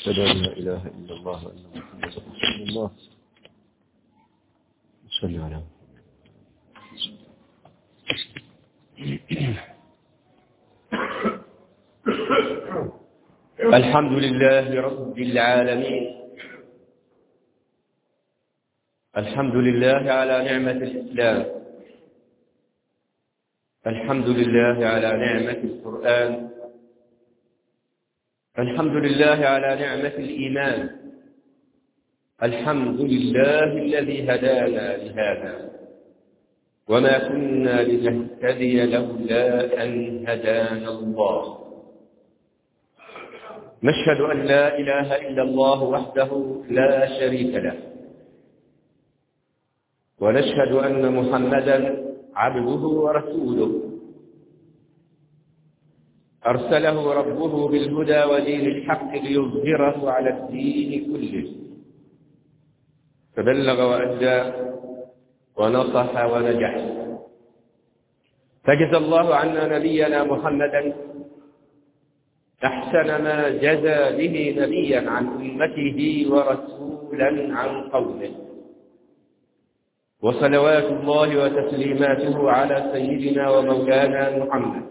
أشهد أن لا إله إلا الله وأن محمدا رسول الله. صل على الحمد لله رب العالمين. الحمد لله على نعمة الإسلام. الحمد لله على نعمة القرآن. الحمد لله على نعمة الإيمان. الحمد لله الذي هدانا لهذا. وما كنا لنهتدي لولا أن هدانا الله. نشهد أن لا إله إلا الله وحده لا شريك له. ونشهد أن محمدا عبده ورسوله. أرسله ربه بالهدى ودين الحق ليظهره على الدين كله. فبلغ وأدى ونصح ونجح. فجزى الله عنا نبينا محمدا أحسن ما جزى به نبيا عن أمته ورسولا عن قومه. وصلوات الله وتسليماته على سيدنا ومولانا محمد.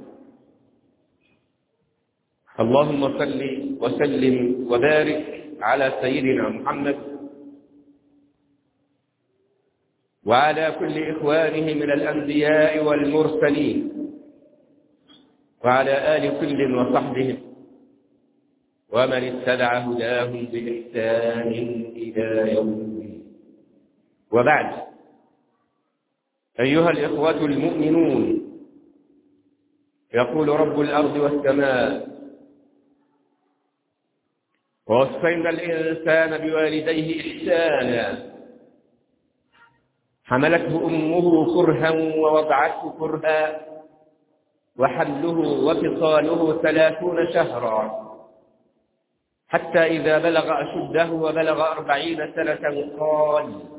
اللهم صل وسلم وبارك على سيدنا محمد. وعلى كل إخوانه من الأنبياء والمرسلين. وعلى آل كل وصحبهم ومن اتبع هداهم بإحسان إلى يوم الدين. وبعد. أيها الإخوة المؤمنون يقول رب الأرض والسماء ووصينا الإنسان بوالديه إحسانا حملته أمه كرها ووضعته كرها وحمله وفصاله ثلاثون شهرا حتى إذا بلغ أشده وبلغ أربعين سنة قال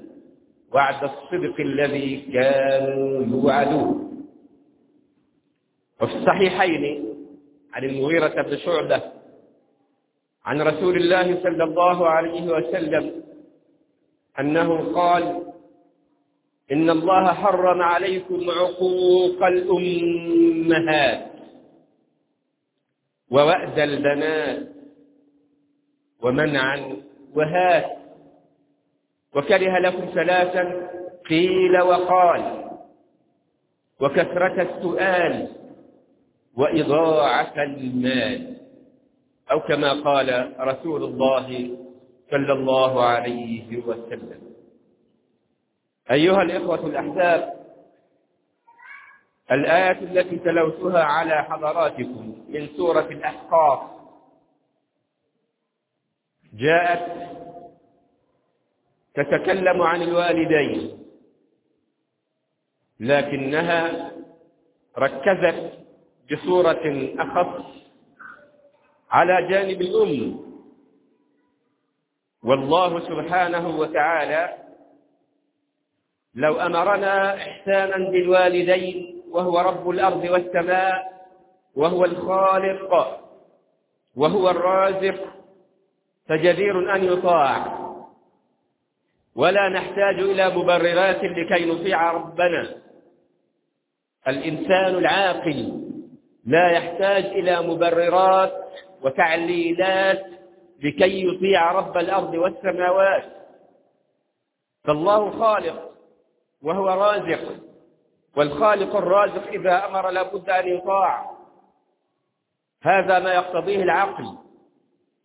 وعد الصدق الذي كانوا يوعدون. وفي الصحيحين عن المغيرة بن شعبة عن رسول الله صلى الله عليه وسلم أنه قال إن الله حرم عليكم عقوق الأمهات ووأد البنات ومنعا وهات. وكره لكم ثلاثا قيل وقال وكثرة السؤال وإضاعة المال أو كما قال رسول الله صلى الله عليه وسلم. أيها الإخوة الأحباب الآية التي تلوتها على حضراتكم من سورة الأحقاف جاءت تتكلم عن الوالدين. لكنها ركزت بصورة أخص على جانب الأم. والله سبحانه وتعالى لو أمرنا إحسانا بالوالدين وهو رب الأرض والسماء وهو الخالق وهو الرازق فجدير أن يطاع. ولا نحتاج إلى مبررات لكي نطيع ربنا. الإنسان العاقل لا يحتاج إلى مبررات وتعليلات لكي يطيع رب الأرض والسماوات. فالله خالق وهو رازق والخالق الرازق إذا أمر لابد أن يطاع. هذا ما يقتضيه العقل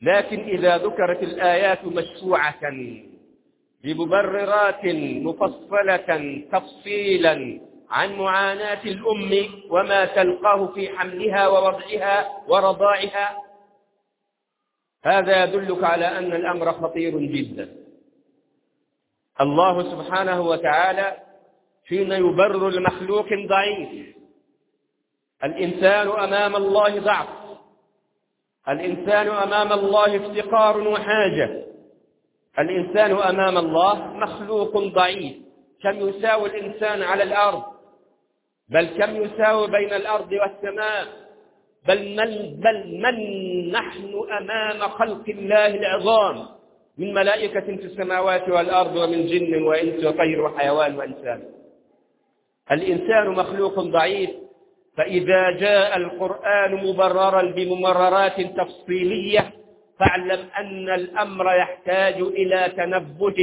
لكن إذا ذكرت الآيات مشفوعة بمبررات مفصلة تفصيلا عن معاناة الأم وما تلقاه في حملها ووضعها ورضاعها. هذا يدلك على أن الأمر خطير جدا. الله سبحانه وتعالى حين يبرر لمخلوق ضعيف. الإنسان أمام الله ضعف. الإنسان أمام الله افتقار وحاجة. الإنسان أمام الله مخلوق ضعيف. كم يساوي الإنسان على الأرض؟ بل كم يساوي بين الأرض والسماء؟ بل من, بل من نحن أمام خلق الله العظام؟ من ملائكة في السماوات والأرض ومن جن وإنس وطير وحيوان وإنسان. الإنسان مخلوق ضعيف. فإذا جاء القرآن مبررا بممررات تفصيلية فاعلم أن الأمر يحتاج إلى تنبه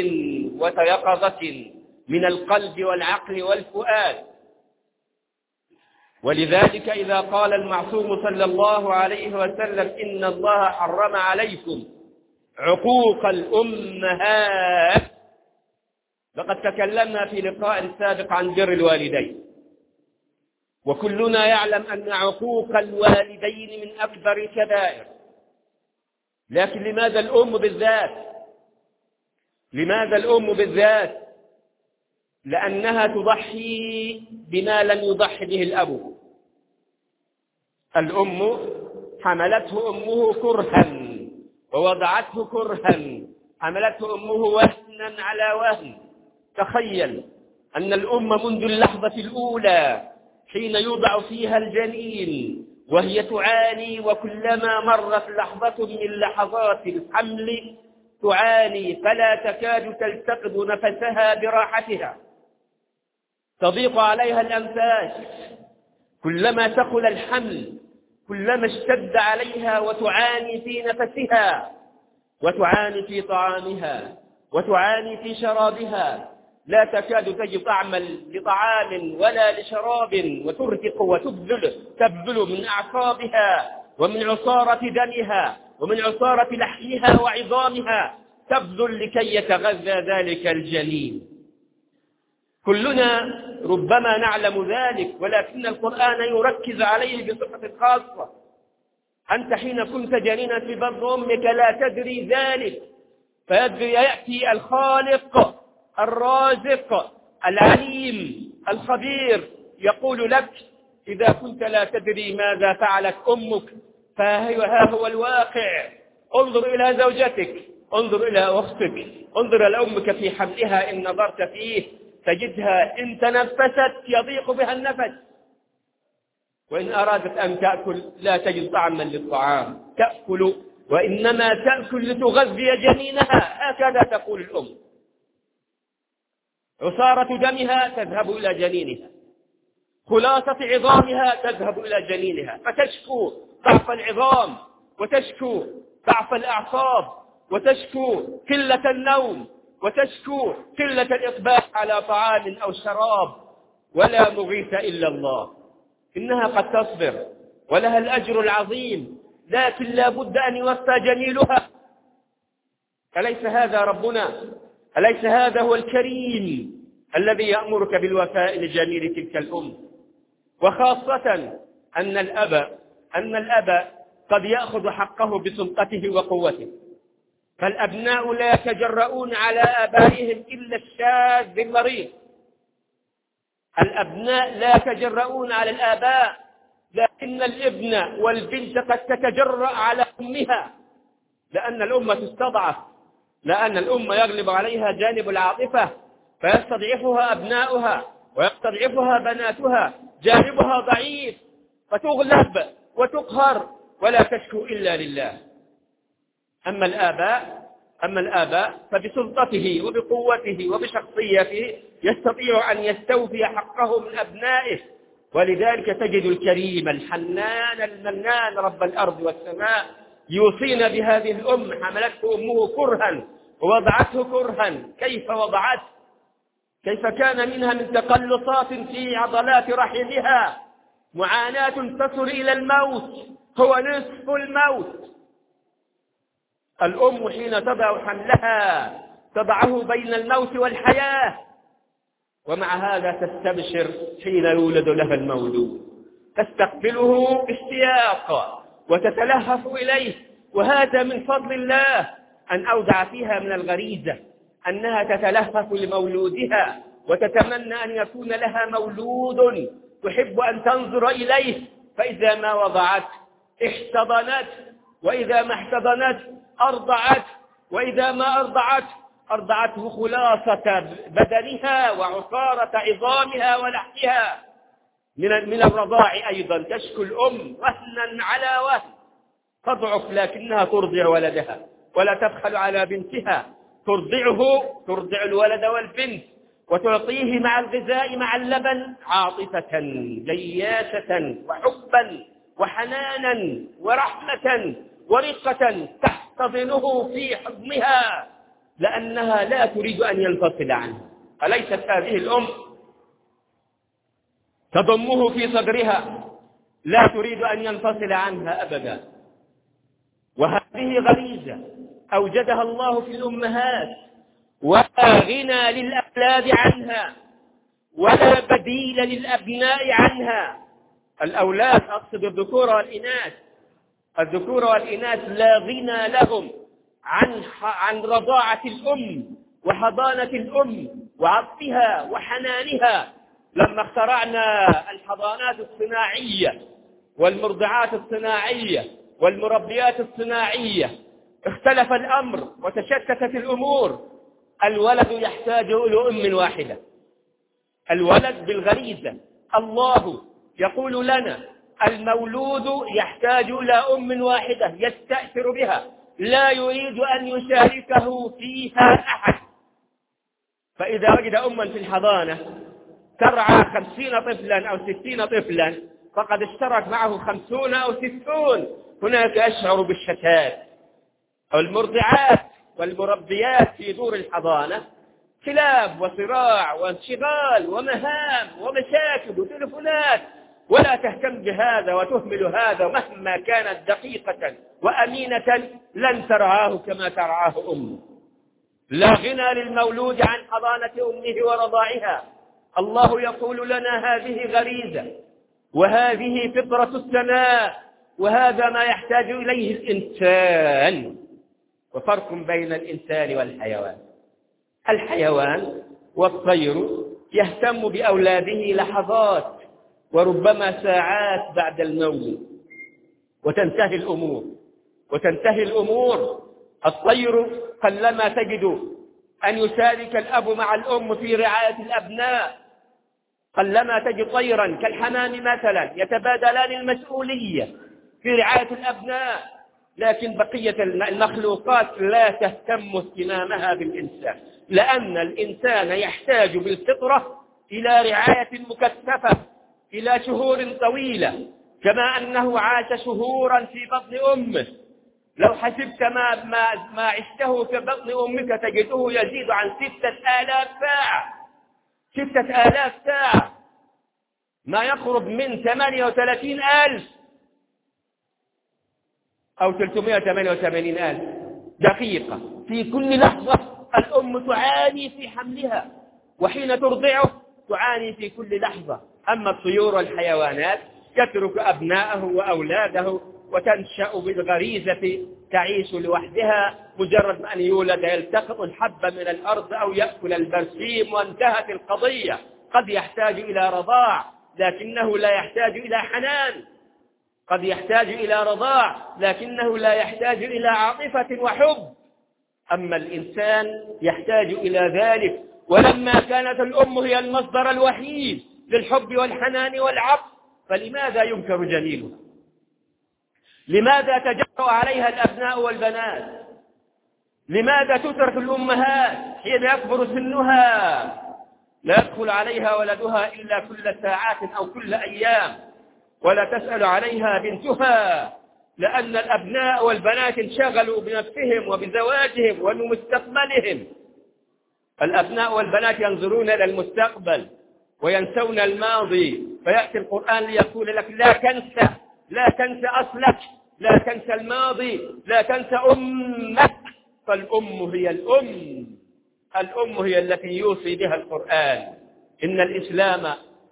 وتيقظة من القلب والعقل والفؤاد. ولذلك إذا قال المعصوم صلى الله عليه وسلم إن الله حرم عليكم عقوق الأمهات لقد تكلمنا في لقاء سابق عن بر الوالدين. وكلنا يعلم أن عقوق الوالدين من أكبر الكبائر. لكن لماذا الأم بالذات؟ لماذا الأم بالذات؟ لأنها تضحي بما لم يضحي به الأب. الأم حملته أمه كرها ووضعته كرها حملته أمه وهنا على وهن. تخيل أن الأم منذ اللحظة الأولى حين يوضع فيها الجنين وهي تعاني وكلما مرت لحظة من لحظات الحمل تعاني فلا تكاد تلتقط نفسها براحتها. تضيق عليها الأنفاس. كلما ثقل الحمل كلما اشتد عليها وتعاني في نفسها وتعاني في طعامها وتعاني في شرابها لا تكاد تجد طعما لطعام ولا لشراب وترهق وتبذل تبذل من أعصابها ومن عصارة دمها ومن عصارة لحمها وعظامها. تبذل لكي يتغذى ذلك الجنين. كلنا ربما نعلم ذلك ولكن القرآن يركز عليه بصفة خاصة. أنت حين كنت جنينا في بطن أمك لا تدري ذلك فيدري يأتي الخالق. الرازق العليم الخبير يقول لك إذا كنت لا تدري ماذا فعلت أمك فها هو الواقع. انظر إلى زوجتك انظر إلى أختك انظر إلى أمك في حملها إن نظرت فيه تجدها إن تنفست يضيق بها النفس. وإن أرادت أن تأكل لا تجد طعما للطعام. تأكل وإنما تأكل لتغذي جنينها. هكذا تقول الأم. عصارة دمها تذهب إلى جنينها. خلاصة عظامها تذهب إلى جنينها. فتشكو ضعف العظام وتشكو ضعف الأعصاب وتشكو قلة النوم وتشكو قلة الإقبال على طعام أو شراب. ولا مغيث إلا الله. إنها قد تصبر ولها الأجر العظيم. لكن لا بد أن يوفى جميلها. أليس هذا ربنا؟ أليس هذا هو الكريم؟ الذي يأمرك بالوفاء لجميل تلك الأم. وخاصة أن الأب أن الأب قد يأخذ حقه بسلطته وقوته. فالأبناء لا يتجرؤون على آبائهم إلا الشاذ المريض الأبناء لا يتجرؤون على الآباء لكن الابن والبنت قد تتجرأ على أمها. لأن الأمة تستضعف لأن الأمة يغلب عليها جانب العاطفة. فيستضعفها أبناؤها ويستضعفها بناتها جانبها ضعيف فتغلب وتقهر ولا تشكو إلا لله. أما الآباء أما الآباء فبسلطته وبقوته وبشخصيته يستطيع أن يستوفي حقه من أبنائه. ولذلك تجد الكريم الحنان المنان رب الأرض والسماء يوصينا بهذه الأم حملته أمه كرها ووضعته كرها كيف وضعته؟ كيف كان منها من تقلصات في عضلات رحمها؟ معاناة تصل إلى الموت هو نصف الموت. الأم حين تضع حملها تضعه بين الموت والحياة. ومع هذا تستبشر حين يولد لها المولود تستقبله باشتياق وتتلهف إليه. وهذا من فضل الله أن أودع فيها من الغريزة. أنها تتلهف لمولودها وتتمنى أن يكون لها مولود. تحب أن تنظر إليه فإذا ما وضعت احتضنت وإذا ما احتضنت أرضعت وإذا ما أرضعت أرضعته خلاصة بدنها وعصارة عظامها ولحمها. من من الرضاع أيضا تشكو الأم وهنا على وهن. تضعف لكنها ترضع ولدها ولا تبخل على بنتها. ترضعه ترضع الولد والبنت وتعطيه مع الغذاء مع اللبن عاطفة جياشة وحبا وحنانا ورحمة ورقة تحتضنه في حضنها لأنها لا تريد أن ينفصل عنه. أليست هذه الأم تضمه في صدرها؟ لا تريد أن ينفصل عنها أبدا. وهذه غريزة. أوجدها الله في الأمهات. ولا غنى للأولاد عنها. ولا بديل للأبناء عنها. الأولاد أقصد الذكور والإناث. الذكور والإناث لا غنى لهم عن عن رضاعة الأم وحضانة الأم وعطفها وحنانها. لما اخترعنا الحضانات الصناعية والمرضعات الصناعية والمربيات الصناعية اختلف الأمر وتشتتت الأمور. الولد يحتاج إلى أم واحدة. الولد بالغريزة. الله يقول لنا المولود يحتاج إلى أم واحدة يستأثر بها. لا يريد أن يشاركه فيها أحد. فإذا وجد أما في الحضانة ترعى خمسين طفلا أو ستين طفلا فقد اشترك معه خمسون أو ستون. هناك أشعر بالشتات. أو المرضعات والمربيات في دور الحضانة. كلاب وصراع وانشغال ومهام ومشاكل وتلفونات ولا تهتم بهذا وتهمل هذا مهما كانت دقيقة وأمينة لن ترعاه كما ترعاه أمه. لا غنى للمولود عن حضانة أمه ورضاعها. الله يقول لنا هذه غريزة. وهذه فطرة السماء. وهذا ما يحتاج إليه الإنسان. وفرق بين الإنسان والحيوان. الحيوان والطير يهتم بأولاده لحظات وربما ساعات بعد الموت. وتنتهي الأمور. وتنتهي الأمور. الطير قلما تجد أن يشارك الأب مع الأم في رعاية الأبناء قلما تجد طيرا كالحمام مثلا يتبادلان المسؤولية في رعاية الأبناء. لكن بقية المخلوقات لا تهتم اهتمامها بالإنسان لأن الإنسان يحتاج بالفطرة إلى رعاية مكثفة إلى شهور طويلة كما أنه عاش شهورا في بطن أمه. لو حسبت ما, ما, ما عشته في بطن أمك تجده يزيد عن ستة آلاف ساعة. ستة آلاف ساعة. ما يقرب من ثمانية وثلاثين ألف. أو ثلاثمائة وثمانية وثمانين ألف. دقيقة. في كل لحظة الأم تعاني في حملها وحين ترضعه تعاني في كل لحظة. أما الطيور والحيوانات يترك أبناءه وأولاده وتنشأ بالغريزة تعيش لوحدها مجرد أن يولد يلتقط الحب من الأرض أو يأكل البرسيم وانتهت القضية. قد يحتاج إلى رضاع لكنه لا يحتاج إلى حنان. قد يحتاج إلى رضاع لكنه لا يحتاج إلى عاطفة وحب. أما الإنسان يحتاج إلى ذلك ولما كانت الأم هي المصدر الوحيد للحب والحنان والعطف فلماذا ينكر جميلها؟ لماذا تجرأ عليها الأبناء والبنات؟ لماذا تترك الأمهات حين يكبر سنها؟ لا يدخل عليها ولدها إلا كل ساعات أو كل أيام. ولا تسأل عليها بنتها لأن الأبناء والبنات انشغلوا بنفسهم وبزواجهم وبمستقبلهم الأبناء والبنات ينظرون إلى المستقبل وينسون الماضي فيأتي القرآن ليقول لك لا تنسى لا تنسى أصلك لا تنسى الماضي لا تنسى أمك. فالأم هي الأم الأم هي التي يوصي بها القرآن. إن الإسلام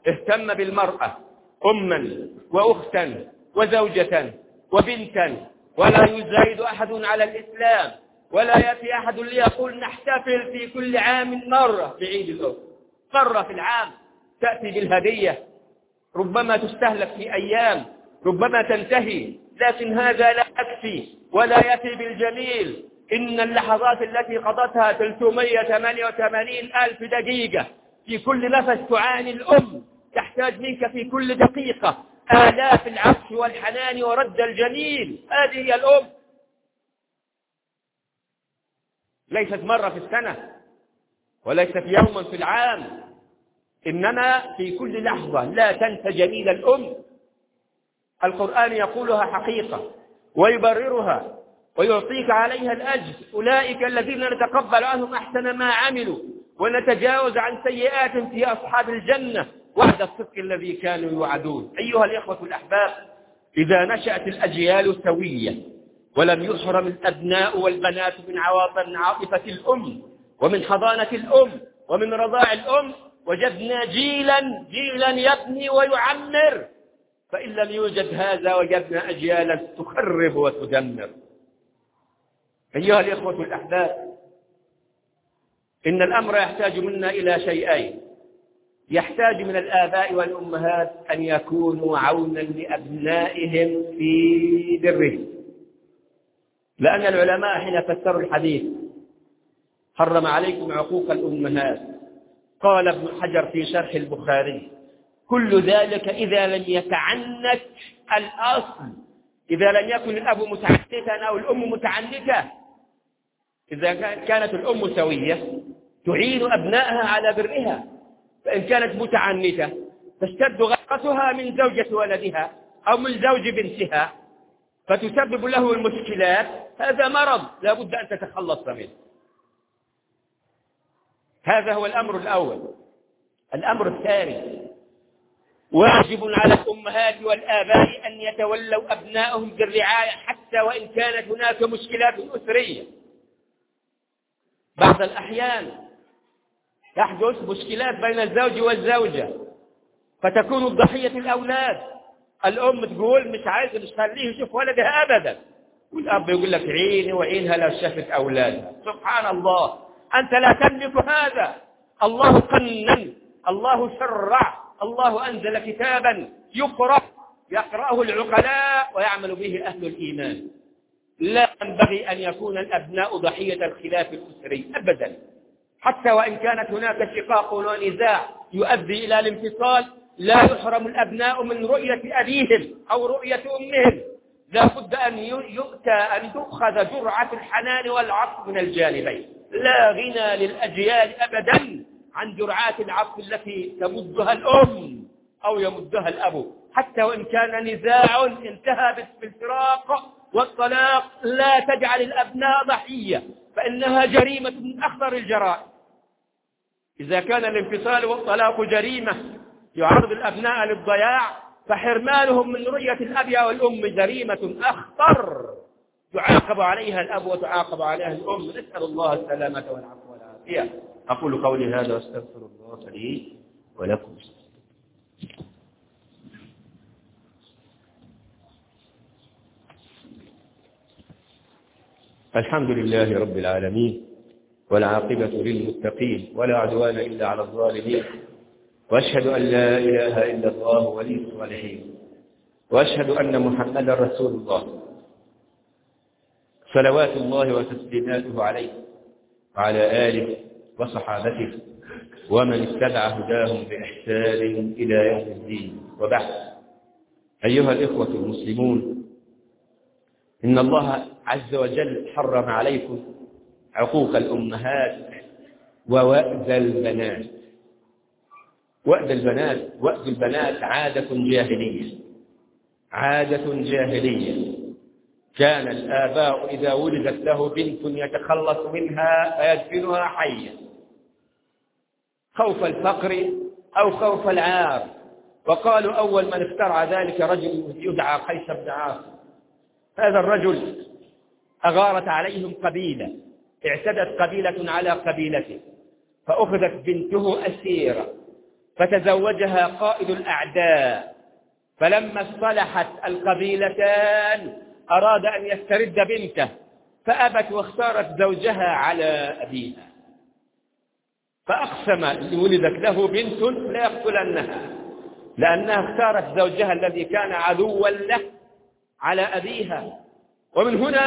اهتم بالمرأة. أما وأختا وزوجة وبنتا ولا يزايد أحد على الإسلام ولا يأتي أحد ليقول نحتفل في كل عام مرة بعيد الأم مرة في العام تأتي بالهدية. ربما تستهلك في أيام. ربما تنتهي. لكن هذا لا يكفي ولا يأتي بالجميل. إن اللحظات التي قضتها 388 ألف دقيقة في كل نفس تعاني الأم. تحتاج منك في كل دقيقة. آلاف العفو والحنان ورد الجميل. هذه هي الأم. ليست مرة في السنة وليست يوما في العام. إنما في كل لحظة لا تنسى جميل الأم. القرآن يقولها حقيقة ويبررها ويعطيك عليها الأجر. أولئك الذين نتقبل عنهم أحسن ما عملوا. ونتجاوز عن سيئات في أصحاب الجنة وعد الصدق الذي كانوا يوعدون. أيها الإخوة الأحباب إذا نشأت الأجيال سوية ولم يحرم الأبناء والبنات من عواطف عاطفة الأم ومن حضانة الأم ومن رضاع الأم وجدنا جيلا جيلا يبني ويعمر. فإن لم يوجد هذا وجدنا أجيالا تخرب وتدمر. أيها الإخوة الأحباب إن الأمر يحتاج منا إلى شيئين. يحتاج من الآباء والأمهات أن يكونوا عونا لأبنائهم في برهم لأن العلماء حين فسروا الحديث حرم عليكم عقوق الأمهات. قال ابن حجر في شرح البخاري كل ذلك إذا لم يتعنت الأصل. إذا لم يكن الأب متعنتا أو الأم متعنتة إذا كانت الأم سوية تعين أبنائها على برها فإن كانت متعنتة تشتد غيرتها من زوجة ولدها أو من زوج بنتها فتسبب له المشكلات هذا مرض لا بد أن تتخلص منه. هذا هو الأمر الأول. الأمر الثاني واجب على الأمهات والآباء أن يتولوا أبنائهم بالرعاية حتى وإن كانت هناك مشكلات أسرية. بعض الأحيان تحدث مشكلات بين الزوج والزوجة فتكون الضحية الأولاد. الأم تقول مش عايزة مش خليه يشوف ولدها أبدا. والأب يقول لك عيني وعينها لو شافت أولادها سبحان الله. أنت لا تملك هذا. الله قنن الله شرع. الله أنزل كتابا يقرأ يقرأه العقلاء ويعمل به أهل الإيمان. لا ينبغي أن يكون الأبناء ضحية الخلاف الأسري أبدا. حتى وإن كانت هناك شقاق ونزاع يؤدي إلى الانفصال لا يحرم الأبناء من رؤية أبيهم أو رؤية أمهم. لا بد أن يؤتى أن تؤخذ جرعة الحنان والعطف من الجانبين. لا غنى للأجيال أبدا عن جرعات العطف التي تمدها الأم أو يمدها الأب. حتى وإن كان نزاع انتهى بالفراق والطلاق لا تجعل الأبناء ضحية فإنها جريمة من أخطر الجرائم. إذا كان الانفصال والطلاق جريمة يعرض الأبناء للضياع فحرمانهم من رؤية الأب أو الأم جريمة أخطر يعاقب عليها الأب وتعاقب عليها الأم. نسأل الله السلامة والعفو والعافية. أقول قولي هذا وأستغفر الله لي ولكم. الحمد لله رب العالمين. والعاقبة للمتقين ولا عدوان إلا على الظالمين. وأشهد أن لا إله إلا الله ولي الصالحين. وأشهد أن محمدا رسول الله. صلوات الله وتسليماته عليه وعلى آله وصحابته ومن اتبع هداهم بإحسان إلى يوم الدين. وبعد. أيها الإخوة المسلمون إن الله عز وجل حرم عليكم عقوق الأمهات ووأد البنات. وأد البنات وأد البنات عادة جاهلية. عادة جاهلية. كان الآباء إذا ولدت له بنت يتخلص منها فيدفنها حيا. خوف الفقر أو خوف العار. وقالوا أول من اخترع ذلك رجل يدعى قيس بن عاصم. هذا الرجل أغارت عليهم قبيلة. اعتدت قبيلة على قبيلته فأخذت بنته أسيرة فتزوجها قائد الأعداء. فلما اصطلحت القبيلتان أراد أن يسترد بنته فأبت واختارت زوجها على أبيها. فأقسم ولدت له بنت لا يقتلنها لأنها اختارت زوجها الذي كان عدوا له على أبيها. ومن هنا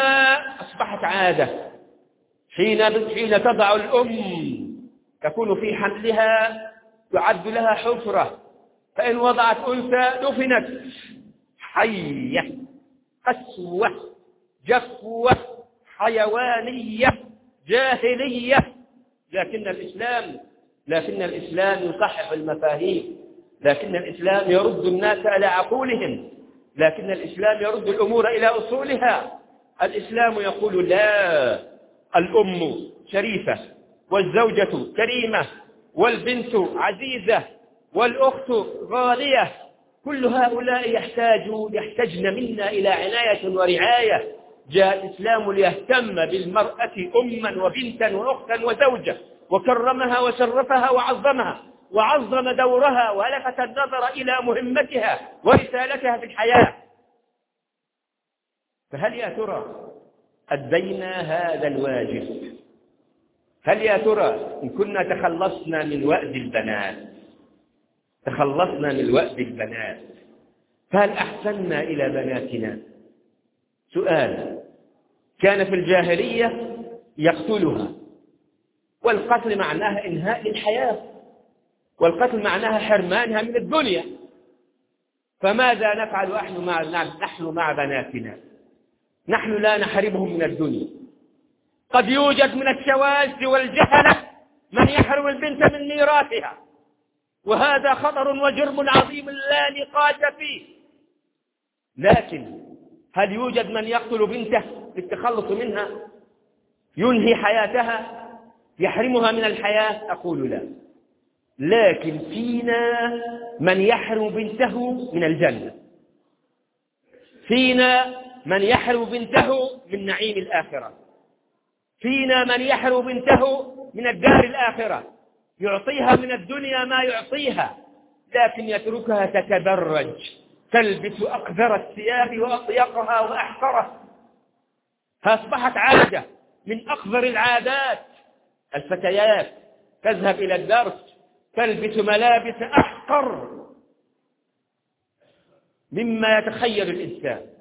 أصبحت عادة. حين حين تضع الأم تكون في حملها يعد لها حفرة فإن وضعت أنثى دفنت. حية قسوة جفوة حيوانية جاهلية. لكن الإسلام لكن الإسلام يصحح المفاهيم لكن الإسلام يرد الناس إلى عقولهم لكن الإسلام يرد الأمور إلى أصولها. الإسلام يقول لا الأم شريفة والزوجة كريمة والبنت عزيزة والأخت غالية كل هؤلاء يحتاجون يحتاجن منا إلى عناية ورعاية. جاء الإسلام ليهتم بالمرأة أما وبنتا وأختا وزوجة. وكرمها وشرفها وعظمها. وعظم دورها ولفت النظر إلى مهمتها ورسالتها في الحياة. فهل يا ترى أدينا هذا الواجب. هل يا ترى إن كنا تخلصنا من وأد البنات؟ تخلصنا من وأد البنات. فهل أحسنا إلى بناتنا؟ سؤال. كان في الجاهلية يقتلها. والقتل معناها إنهاء الحياة. والقتل معناها حرمانها من الدنيا. فماذا نفعل مع نحن مع بناتنا؟ نحن لا نحرمهم من الدنيا. قد يوجد من الشواذ والجهلة من يحرم البنت من ميراثها. وهذا خطر وجرم عظيم لا نقاش فيه. لكن هل يوجد من يقتل بنته للتخلص منها؟ ينهي حياتها؟ يحرمها من الحياة؟ أقول لا. لكن فينا من يحرم بنته من الجنة. فينا من يحرم بنته من نعيم الآخرة. فينا من يحرم بنته من الدار الآخرة. يعطيها من الدنيا ما يعطيها لكن يتركها تتبرج. تلبس أقذر الثياب وأضيقها وأحقرها فأصبحت عادة من أقذر العادات. الفتيات تذهب إلى الدرس تلبس ملابس أحقر. مما يتخيل الإنسان.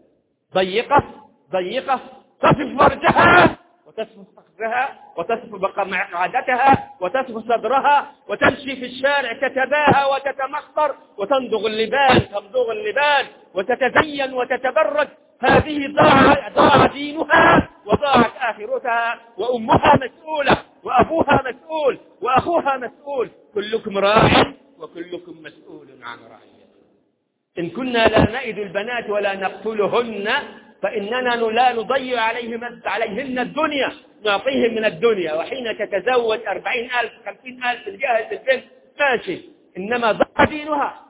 ضيقة ضيقة تصف فرجها وتصف فخذها وتصف مقعدتها وتصف صدرها وتمشي في الشارع تتباهى وتتمخطر وتندغ اللبان تمضغ اللبان وتتزين وتتبرج. هذه ضاع, ضاع دينها وضاعت آخرتها وأمها مسؤولة وأبوها مسؤول وأخوها مسؤول. كلكم راع وكلكم مسؤول عن رعيته. إن كنا لا نئد البنات ولا نقتلهن فإننا لا نضيع عليهم عليهن الدنيا نعطيهم من الدنيا. وحين تتزوج أربعين ألف خمسين ألف الجاهز البنت ماشي. إنما ضاع دينها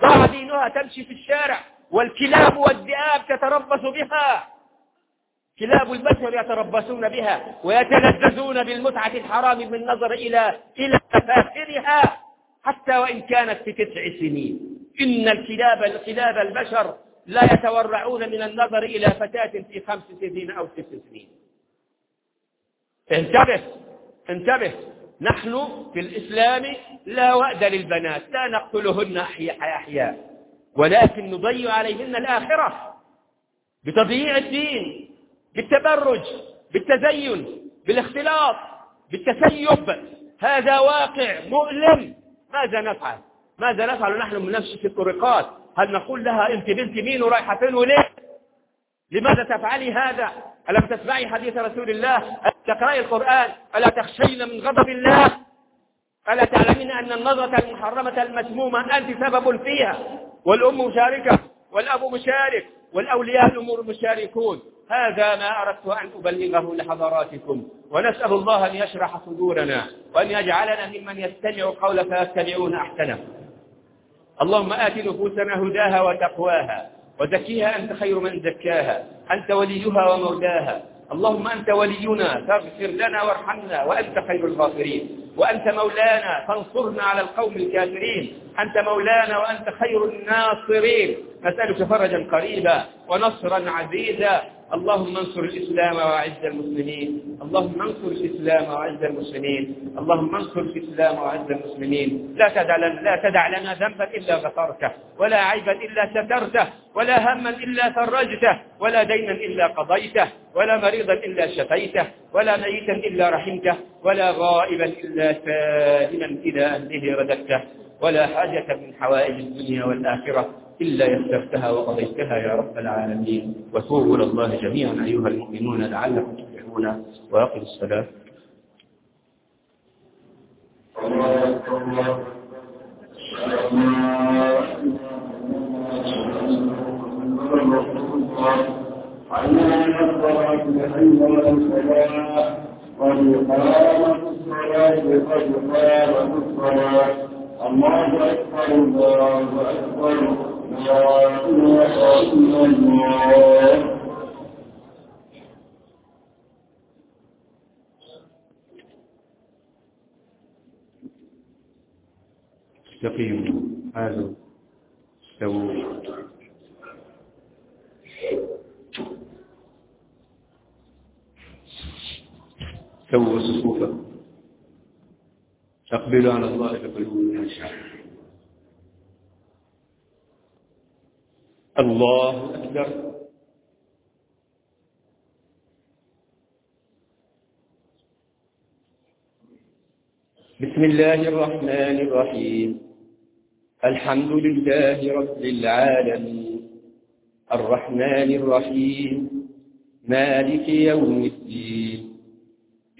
ضاع دينها تمشي في الشارع والكلاب والذئاب تتربص بها. كلاب البشر يتربصون بها ويتلذذون بالمتعة الحرام بالنظر إلى إلى مفاخرها حتى وإن كانت في تسع سنين. إن الكلاب كلاب البشر لا يتورعون من النظر إلى فتاة في خمس سنين أو ست سنين. انتبه انتبه. نحن في الإسلام لا وأد للبنات لا نقتلهن أحياء. ولكن نضيع عليهن الآخرة بتضييع الدين بالتبرج بالتزين بالاختلاط بالتسيب. هذا واقع مؤلم. ماذا نفعل؟ ماذا نفعل نحن من نفس في الطرقات هل نقول لها انت بنت مين ورايحة فين وليه؟ لماذا تفعلي هذا؟ ألم تسمعي حديث رسول الله؟ ألم تقرأي القرآن؟ ألا تخشين من غضب الله؟ ألا تعلمين أن النظرة المحرمة المسمومة أنت سبب فيها؟ والأم مشاركة والأب مشارك والأولياء الأمور مشاركون. هذا ما أردت أن أبلغه لحضراتكم. ونسأل الله أن يشرح صدورنا وأن يجعلنا ممن يستمع قول فيتبعون أحسنه. اللهم آت نفوسنا هداها وتقواها وزكيها أنت خير من زكاها أنت وليها ومولاها. اللهم أنت ولينا فاغفر لنا وارحمنا وأنت خير الغافرين. وأنت مولانا فانصرنا على القوم الكافرين. أنت مولانا وأنت خير الناصرين. نسألك فرجا قريبا ونصرا عزيزا. اللهم انصر الإسلام وأعز المسلمين. اللهم انصر الإسلام وأعز المسلمين. اللهم انصر الإسلام وأعز المسلمين. لا تدع لنا لا تدع لنا ذنبا إلا غفرته ولا عيبا إلا سترته ولا هما إلا فرجته ولا دينا إلا قضيته ولا مريضا إلا شفيته ولا ميتا إلا رحمته. ولا غائبا إلا سالما إلى أهله رددته ولا حاجة من حوائج الدنيا والآخرة إلا يسرتها وقضيتها يا رب العالمين. وتوبوا إلى الله جميعا أيها المؤمنون لعلكم تفلحون. وأقم الصلاة. قد قامت الصلاة قد قامت الصلاة الله أكبر الله أكبر لا إله إلا الله استقيموا هذا استووا سووا صفوفكم اقبلوا على الله بقلوبنا شعر الله أكبر. بسم الله الرحمن الرحيم. الحمد لله رب العالمين. الرحمن الرحيم. مالك يوم الدين.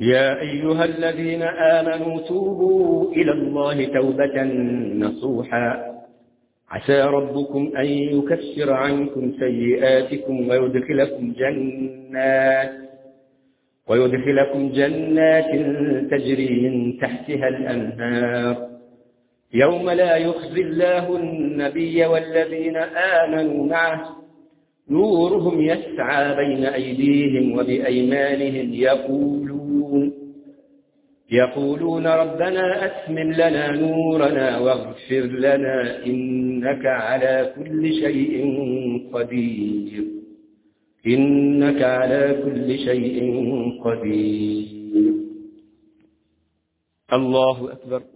يا أيها الذين آمنوا توبوا إلى الله توبة نصوحا. عسى ربكم أن يكفر عنكم سيئاتكم ويدخلكم جنات ويدخلكم جنات تجري من تحتها الأنهار. يوم لا يخزي الله النبي والذين آمنوا معه نورهم يسعى بين أيديهم وبأيمانهم يقولون يقولون ربنا أتمم لنا نورنا واغفر لنا إنك على كل شيء قدير. إنك على كل شيء قدير. الله أكبر.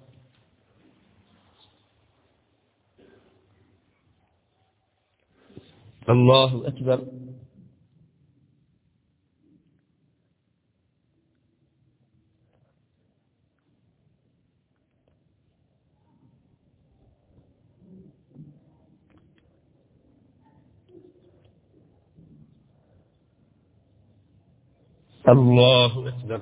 الله أكبر. الله أكبر